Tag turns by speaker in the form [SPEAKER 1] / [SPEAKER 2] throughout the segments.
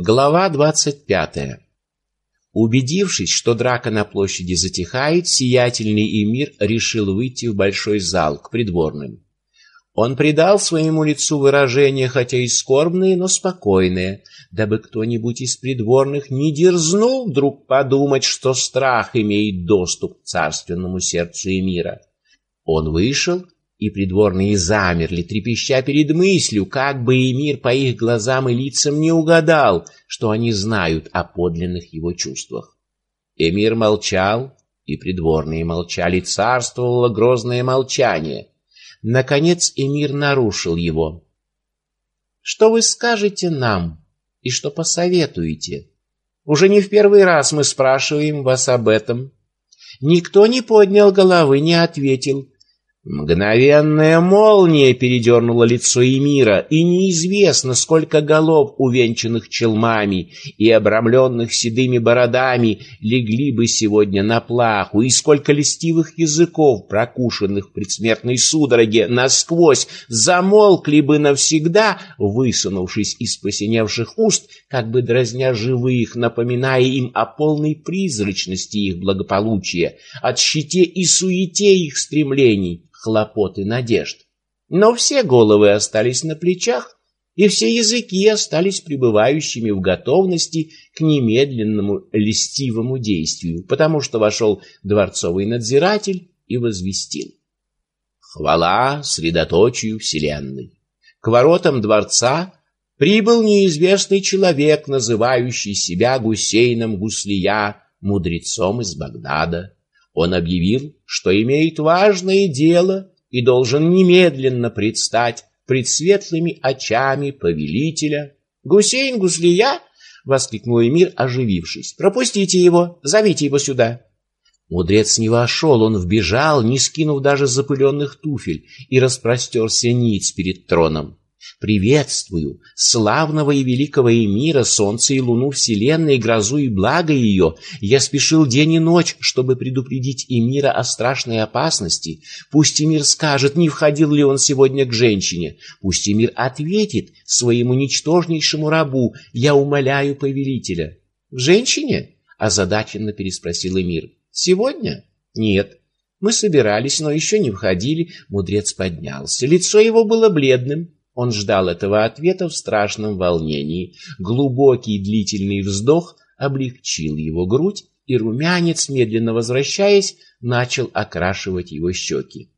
[SPEAKER 1] Глава двадцать пятая. Убедившись, что драка на площади затихает, сиятельный эмир решил выйти в большой зал к придворным. Он придал своему лицу выражение, хотя и скорбное, но спокойное, дабы кто-нибудь из придворных не дерзнул вдруг подумать, что страх имеет доступ к царственному сердцу эмира. Он вышел и придворные замерли, трепеща перед мыслью, как бы эмир по их глазам и лицам не угадал, что они знают о подлинных его чувствах. Эмир молчал, и придворные молчали, царствовало грозное молчание. Наконец эмир нарушил его. Что вы скажете нам и что посоветуете? Уже не в первый раз мы спрашиваем вас об этом. Никто не поднял головы, не ответил. Мгновенная молния передернула лицо Эмира, и неизвестно, сколько голов, увенчанных челмами и обрамленных седыми бородами, легли бы сегодня на плаху, и сколько листивых языков, прокушенных в предсмертной судороге, насквозь замолкли бы навсегда, высунувшись из посиневших уст, как бы дразня живых, напоминая им о полной призрачности их благополучия, от щите и суете их стремлений, хлопот и надежд. Но все головы остались на плечах, и все языки остались пребывающими в готовности к немедленному льстивому действию, потому что вошел дворцовый надзиратель и возвестил. Хвала средоточию вселенной. К воротам дворца прибыл неизвестный человек, называющий себя Гусейном Гуслия, мудрецом из Багдада. Он объявил, что имеет важное дело и должен немедленно предстать пред светлыми очами повелителя. Гусейн Гуслия воскликнул Эмир, оживившись. Пропустите его, зовите его сюда. Мудрец не вошел, он вбежал, не скинув даже запыленных туфель, и распростерся ниц перед троном. Приветствую славного и великого эмира, солнце и луну вселенной, грозу и благо ее. Я спешил день и ночь, чтобы предупредить эмира о страшной опасности. Пусть эмир скажет, не входил ли он сегодня к женщине. Пусть эмир ответит своему ничтожнейшему рабу, я умоляю повелителя. В женщине? озадаченно переспросил эмир. Сегодня? Нет. Мы собирались, но еще не входили. Мудрец поднялся. Лицо его было бледным. Он ждал этого ответа в страшном волнении. Глубокий длительный вздох облегчил его грудь, и румянец, медленно возвращаясь, начал окрашивать его щеки.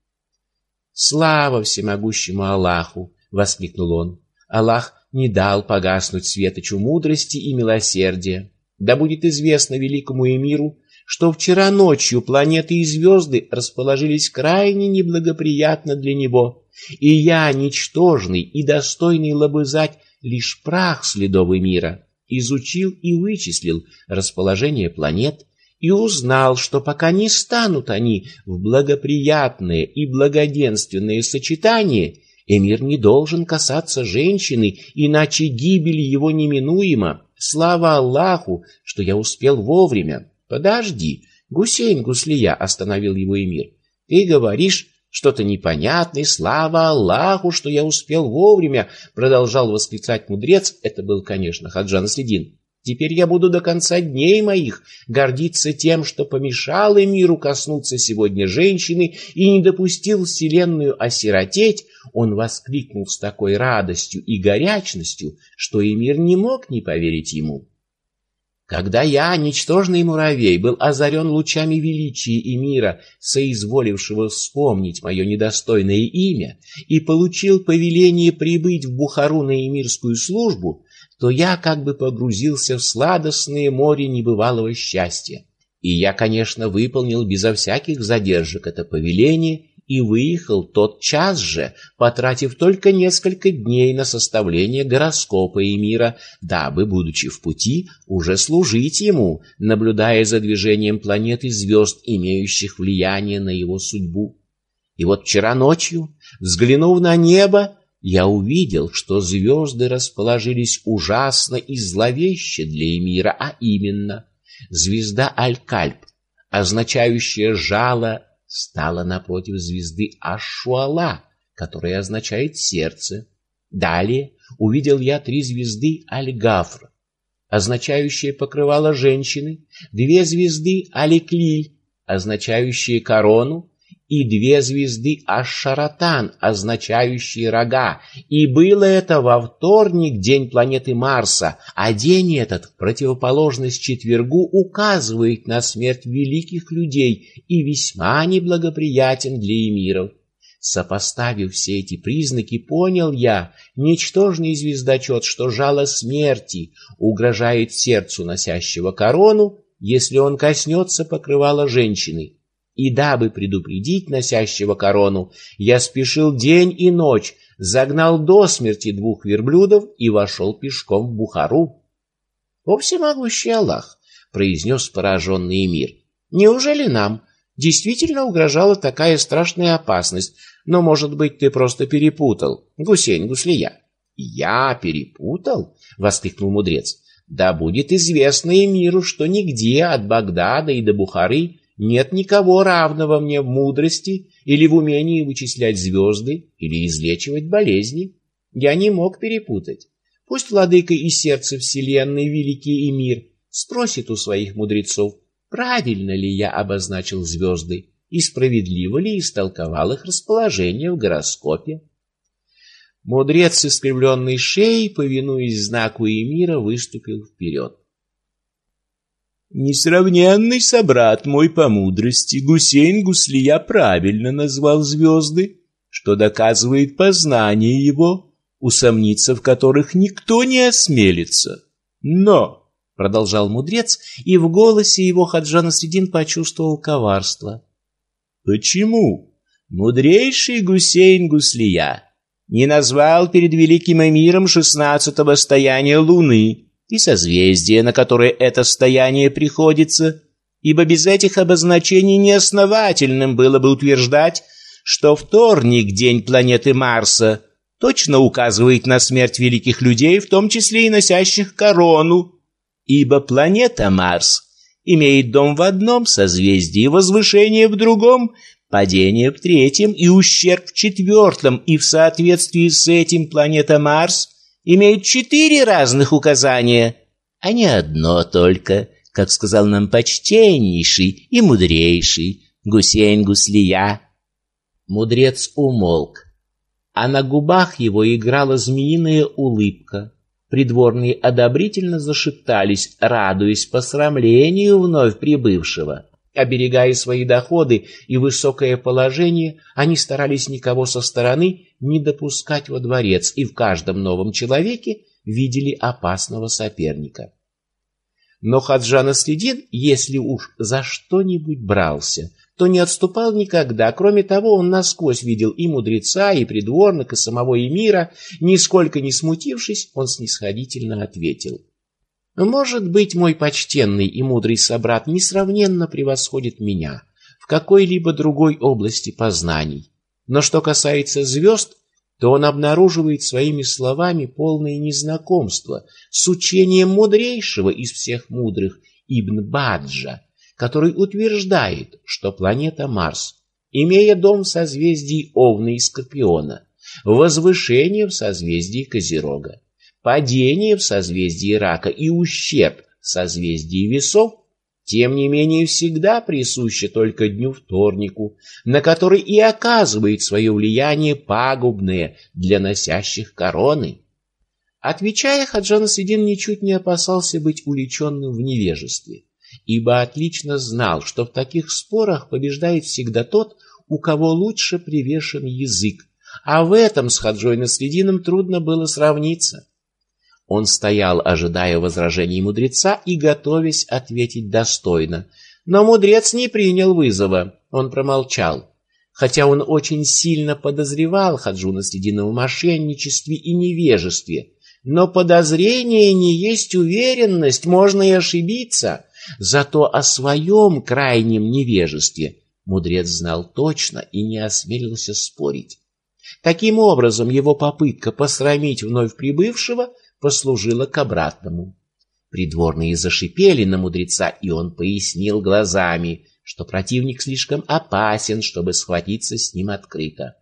[SPEAKER 1] «Слава всемогущему Аллаху!» — воскликнул он. «Аллах не дал погаснуть светочу мудрости и милосердия. Да будет известно великому эмиру, что вчера ночью планеты и звезды расположились крайне неблагоприятно для него» и я, ничтожный и достойный лобызать лишь прах следовый мира, изучил и вычислил расположение планет и узнал, что пока не станут они в благоприятное и благоденственное сочетание, эмир не должен касаться женщины, иначе гибель его неминуема. Слава Аллаху, что я успел вовремя. Подожди, Гусейн Гуслия остановил его эмир. Ты говоришь, что-то непонятное, слава Аллаху, что я успел вовремя, продолжал восклицать мудрец. Это был, конечно, Хаджан Следин. Теперь я буду до конца дней моих гордиться тем, что помешал миру коснуться сегодня женщины и не допустил вселенную осиротеть. Он воскликнул с такой радостью и горячностью, что Эмир не мог не поверить ему. Когда я, ничтожный муравей, был озарен лучами величия и мира, соизволившего вспомнить мое недостойное имя, и получил повеление прибыть в Бухару на эмирскую службу, то я как бы погрузился в сладостное море небывалого счастья. И я, конечно, выполнил безо всяких задержек это повеление и выехал тот час же, потратив только несколько дней на составление гороскопа Эмира, дабы, будучи в пути, уже служить ему, наблюдая за движением планет и звезд, имеющих влияние на его судьбу. И вот вчера ночью, взглянув на небо, я увидел, что звезды расположились ужасно и зловеще для Эмира, а именно звезда Аль-Кальп, означающая жало стала напротив звезды Ашуала, которая означает сердце. Далее увидел я три звезды Аль-Гафр, означающее покрывало женщины, две звезды Аликлиль, означающие корону, и две звезды Аш-Шаратан, означающие рога. И было это во вторник, день планеты Марса, а день этот, противоположность четвергу, указывает на смерть великих людей и весьма неблагоприятен для эмиров. Сопоставив все эти признаки, понял я, ничтожный звездочет, что жало смерти угрожает сердцу носящего корону, если он коснется покрывала женщины. И дабы предупредить носящего корону, я спешил день и ночь, загнал до смерти двух верблюдов и вошел пешком в Бухару. «О всемогущий Аллах!» — произнес пораженный мир. «Неужели нам действительно угрожала такая страшная опасность? Но, может быть, ты просто перепутал, Гусейн Гуслия?» «Я перепутал?» — воскликнул мудрец. «Да будет известно и миру, что нигде от Багдада и до Бухары нет никого равного мне в мудрости или в умении вычислять звезды или излечивать болезни. Я не мог перепутать. Пусть владыка и сердце вселенной, великий и мир, спросит у своих мудрецов, правильно ли я обозначил звезды и справедливо ли истолковал их расположение в гороскопе. Мудрец с искривленной шеей, повинуясь знаку Эмира, выступил вперед.
[SPEAKER 2] Несравненный собрат мой по мудрости Гусейн Гуслия правильно назвал звезды, что доказывает познание его, усомниться в которых никто не осмелится. Но, продолжал мудрец, и в голосе его Хаджан Средин почувствовал коварство. Почему мудрейший Гусейн Гуслия не назвал перед великим эмиром шестнадцатого стояния луны? И созвездие, на которое это стояние приходится, ибо без этих обозначений неосновательным было бы утверждать, что вторник, день планеты Марса, точно указывает на смерть великих людей, в том числе и носящих корону, ибо планета Марс имеет дом в одном созвездии, возвышение в другом, падение в третьем и ущерб в четвертом, и в соответствии с этим планета Марс имеют четыре разных указания, а не одно только, как сказал нам почтеннейший и мудрейший Гусейн Гуслия.
[SPEAKER 1] Мудрец умолк, а на губах его играла змеиная улыбка. Придворные одобрительно зашептались, радуясь посрамлению вновь прибывшего. Оберегая свои доходы и высокое положение, они старались никого со стороны не допускать во дворец и в каждом новом человеке видели опасного соперника. Но Хаджан Аследин, если уж за что-нибудь брался, то не отступал никогда. Кроме того, он насквозь видел и мудреца, и придворных, и самого эмира. Нисколько не смутившись, он снисходительно ответил — может быть, мой почтенный и мудрый собрат несравненно превосходит меня в какой-либо другой области познаний. Но что касается звезд, то он обнаруживает своими словами полное незнакомство с учением мудрейшего из всех мудрых Ибн Баджа, который утверждает, что планета Марс, имея дом в созвездии Овна и Скорпиона, возвышение в созвездии Козерога, падение в созвездии рака и ущерб в созвездии весов, тем не менее всегда присуще только дню вторнику, на который и оказывает свое влияние пагубное для носящих короны. Отвечая, Хаджан Сидин ничуть не опасался быть уличенным в невежестве, ибо отлично знал, что в таких спорах побеждает всегда тот, у кого лучше привешен язык, а в этом с Хаджой Наследином трудно было сравниться. Он стоял, ожидая возражений мудреца и готовясь ответить достойно. Но мудрец не принял вызова, он промолчал. Хотя он очень сильно подозревал Хаджуна Следина в мошенничестве и невежестве. Но подозрение не есть уверенность, можно и ошибиться. Зато о своем крайнем невежестве мудрец знал точно и не осмелился спорить. Таким образом, его попытка посрамить вновь прибывшего послужило к обратному. Придворные зашипели на мудреца, и он пояснил глазами, что противник слишком опасен, чтобы схватиться с ним открыто.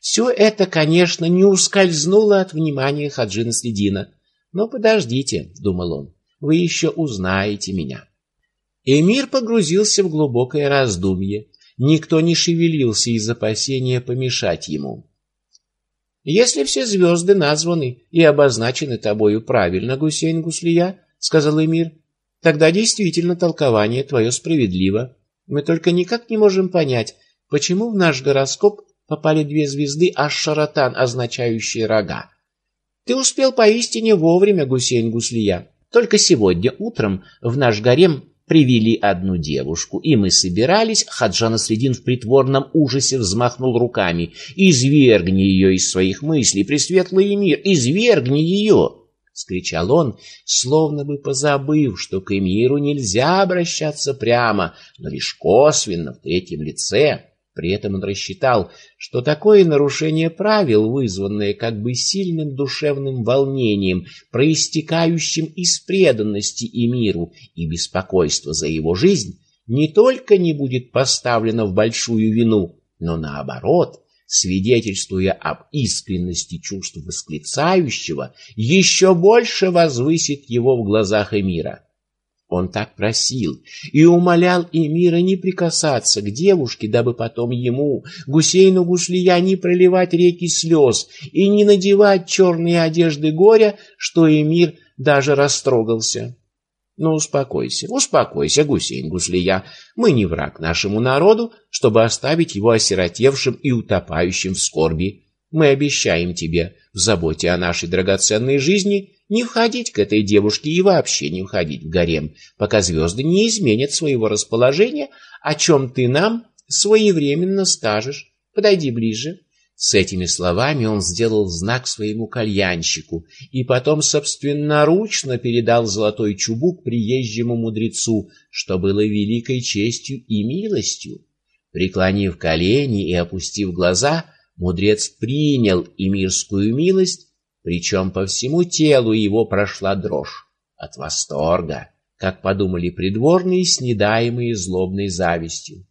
[SPEAKER 1] Все это, конечно, не ускользнуло от внимания Хаджина Следина. Но подождите, думал он, вы еще узнаете меня. Эмир погрузился в глубокое раздумье. Никто не шевелился из опасения помешать ему. Если все звезды названы и обозначены тобою правильно, Гусейн Гуслия, сказал Эмир, тогда действительно толкование твое справедливо. Мы только никак не можем понять, почему в наш гороскоп попали две звезды Аш-Шаратан, означающие рога. Ты успел поистине вовремя, Гусейн Гуслия. Только сегодня утром в наш гарем привели одну девушку, и мы собирались, Хаджан Средин в притворном ужасе взмахнул руками. «Извергни ее из своих мыслей, пресветлый мир, извергни ее!» — скричал он, словно бы позабыв, что к эмиру нельзя обращаться прямо, но лишь косвенно, в третьем лице. При этом он рассчитал, что такое нарушение правил, вызванное как бы сильным душевным волнением, проистекающим из преданности и миру и беспокойства за его жизнь, не только не будет поставлено в большую вину, но наоборот, свидетельствуя об искренности чувств восклицающего, еще больше возвысит его в глазах эмира. Он так просил и умолял эмира не прикасаться к девушке, дабы потом ему, Гусейну Гуслия, не проливать реки слез и не надевать черные одежды горя, что эмир даже растрогался. Ну, успокойся, успокойся, Гусейн Гуслия. Мы не враг нашему народу, чтобы оставить его осиротевшим и утопающим в скорби. Мы обещаем тебе в заботе о нашей драгоценной жизни не входить к этой девушке и вообще не входить в гарем, пока звезды не изменят своего расположения, о чем ты нам своевременно скажешь. Подойди ближе. С этими словами он сделал знак своему кальянщику и потом собственноручно передал золотой чубук приезжему мудрецу, что было великой честью и милостью. Преклонив колени и опустив глаза, мудрец принял эмирскую милость причем по всему телу его прошла дрожь от восторга, как подумали придворные, снедаемые злобной завистью.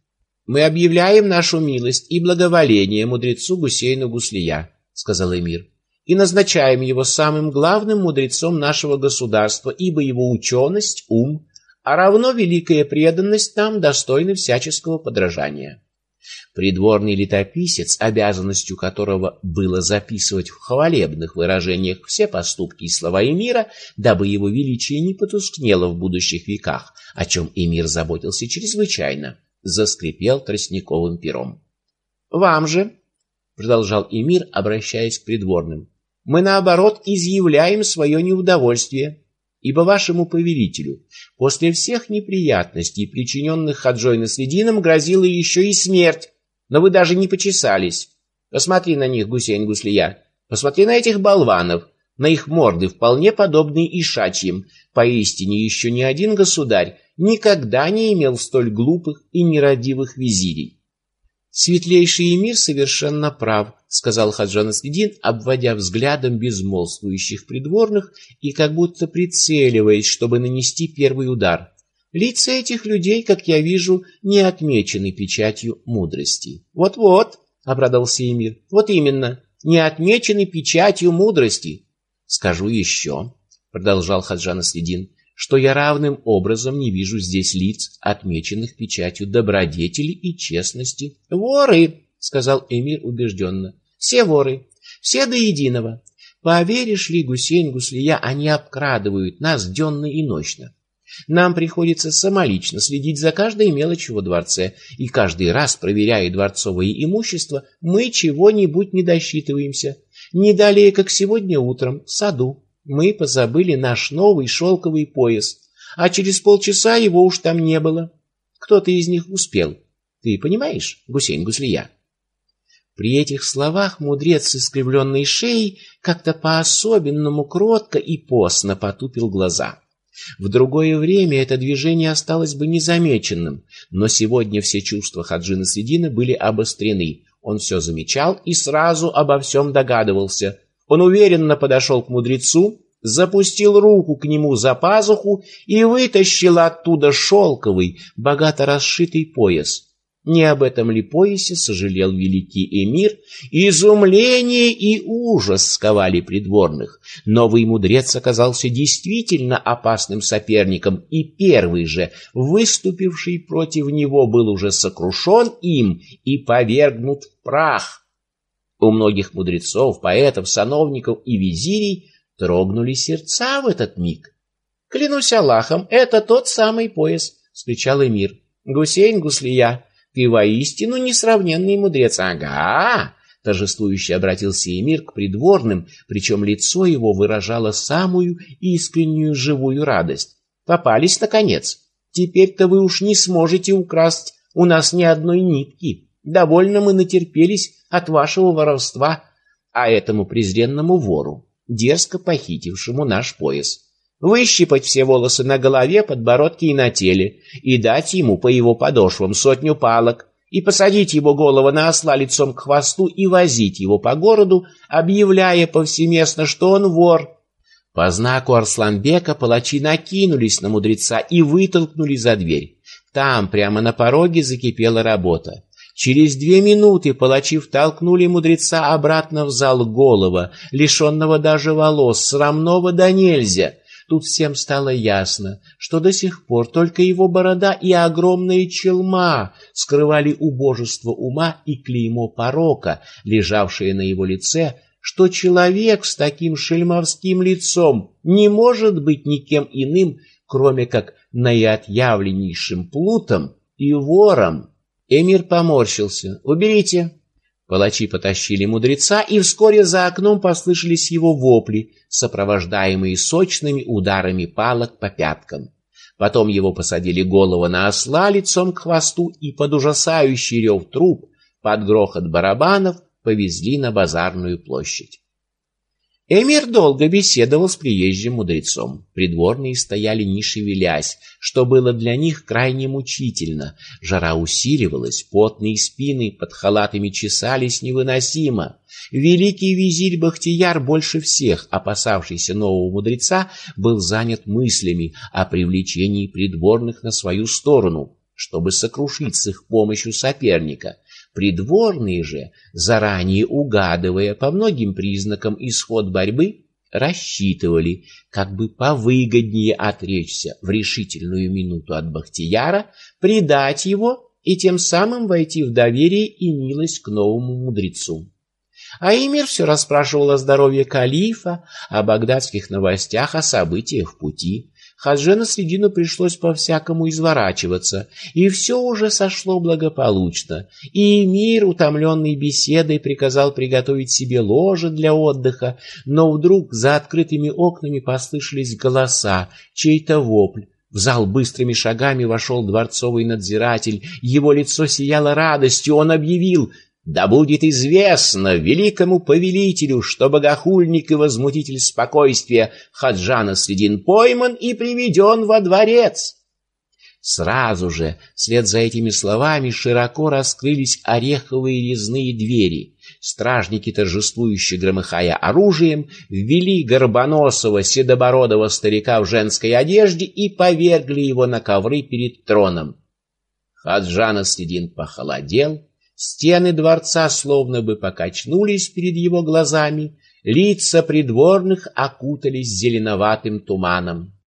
[SPEAKER 1] Мы объявляем нашу милость и благоволение мудрецу Гусейну Гуслия, сказал эмир, и назначаем его самым главным мудрецом нашего государства, ибо его ученость, ум, а равно великая преданность нам достойны всяческого подражания. Придворный летописец, обязанностью которого было записывать в хвалебных выражениях все поступки и слова эмира, дабы его величие не потускнело в будущих веках, о чем эмир заботился чрезвычайно, заскрипел тростниковым пером. «Вам же», — продолжал эмир, обращаясь к придворным, — «мы, наоборот, изъявляем свое неудовольствие» ибо вашему повелителю после всех неприятностей, причиненных Хаджой Наследином, грозила еще и смерть, но вы даже не почесались. Посмотри на них, Гусейн Гуслия, посмотри на этих болванов, на их морды, вполне подобные ишачьим. Поистине еще ни один государь никогда не имел столь глупых и нерадивых визирей. Светлейший эмир совершенно прав, сказал Хаджан Аслидин, обводя взглядом безмолвствующих придворных и как будто прицеливаясь, чтобы нанести первый удар. Лица этих людей, как я вижу, не отмечены печатью мудрости. Вот-вот, обрадовался эмир. Вот именно, не отмечены печатью мудрости. Скажу еще, продолжал Хаджан Аслидин, что я равным образом не вижу здесь лиц, отмеченных печатью добродетели и честности. Воры, сказал эмир убежденно. Все воры, все до единого. Поверишь ли, Гусейн Гуслия, они обкрадывают нас денно и ночно. Нам приходится самолично следить за каждой мелочью во дворце, и каждый раз, проверяя дворцовое имущество, мы чего-нибудь не досчитываемся. Не далее, как сегодня утром, в саду, мы позабыли наш новый шелковый пояс, а через полчаса его уж там не было. Кто-то из них успел. Ты понимаешь, Гусейн Гуслия? При этих словах мудрец с искривленной шеей как-то по-особенному кротко и постно потупил глаза. В другое время это движение осталось бы незамеченным, но сегодня все чувства Хаджина Средина были обострены. Он все замечал и сразу обо всем догадывался, он уверенно подошел к мудрецу, запустил руку к нему за пазуху и вытащил оттуда шелковый, богато расшитый пояс. Не об этом ли поясе сожалел великий эмир? Изумление и ужас сковали придворных. Новый мудрец оказался действительно опасным соперником, и первый же, выступивший против него, был уже сокрушен им и повергнут в прах. У многих мудрецов, поэтов, сановников и визирей трогнули сердца в этот миг. «Клянусь Аллахом, это тот самый пояс!» — скричал эмир. «Гусейн Гуслия, ты воистину несравненный мудрец. Ага! Торжествующе обратился Эмир к придворным, причем лицо его выражало самую искреннюю живую радость. Попались, наконец. Теперь-то вы уж не сможете украсть у нас ни одной нитки. Довольно мы натерпелись от вашего воровства, а этому презренному вору, дерзко похитившему наш пояс, выщипать все волосы на голове, подбородке и на теле, и дать ему по его подошвам сотню палок, и посадить его голову на осла лицом к хвосту и возить его по городу, объявляя повсеместно, что он вор. По знаку Арсланбека палачи накинулись на мудреца и вытолкнули за дверь. Там, прямо на пороге, закипела работа. Через две минуты палачи втолкнули мудреца обратно в зал голова, лишенного даже волос, срамного да нельзя — Тут всем стало ясно, что до сих пор только его борода и огромная челма скрывали убожество ума и клеймо порока, лежавшее на его лице, что человек с таким шельмовским лицом не может быть никем иным, кроме как наиотъявленнейшим плутом и вором. Эмир поморщился. «Уберите!» Палачи потащили мудреца, и вскоре за окном послышались его вопли, сопровождаемые сочными ударами палок по пяткам. Потом его посадили голову на осла лицом к хвосту и под ужасающий рев труп, под грохот барабанов повезли на базарную площадь. Эмир долго беседовал с приезжим мудрецом. Придворные стояли не шевелясь, что было для них крайне мучительно. Жара усиливалась, потные спины под халатами чесались невыносимо. Великий визирь Бахтияр, больше всех опасавшийся нового мудреца, был занят мыслями о привлечении придворных на свою сторону, чтобы сокрушить с их помощью соперника. Придворные же, заранее угадывая по многим признакам исход борьбы, рассчитывали, как бы повыгоднее отречься в решительную минуту от Бахтияра, предать его и тем самым войти в доверие и милость к новому мудрецу. А Эмир все расспрашивал о здоровье калифа, о багдадских новостях, о событиях в пути. Хаджи на средину пришлось по-всякому изворачиваться, и все уже сошло благополучно. И Эмир, утомленный беседой, приказал приготовить себе ложе для отдыха, но вдруг за открытыми окнами послышались голоса, чей-то вопль. В зал быстрыми шагами вошел дворцовый надзиратель. Его лицо сияло радостью. Он объявил да будет известно великому повелителю, что богохульник и возмутитель спокойствия Хаджана Средин пойман и приведен во дворец. Сразу же, вслед за этими словами, широко раскрылись ореховые резные двери. Стражники, торжествующе громыхая оружием, ввели горбоносого седобородого старика в женской одежде и повергли его на ковры перед троном. Хаджана Средин похолодел, Стены дворца словно бы покачнулись перед его глазами, лица придворных окутались зеленоватым туманом.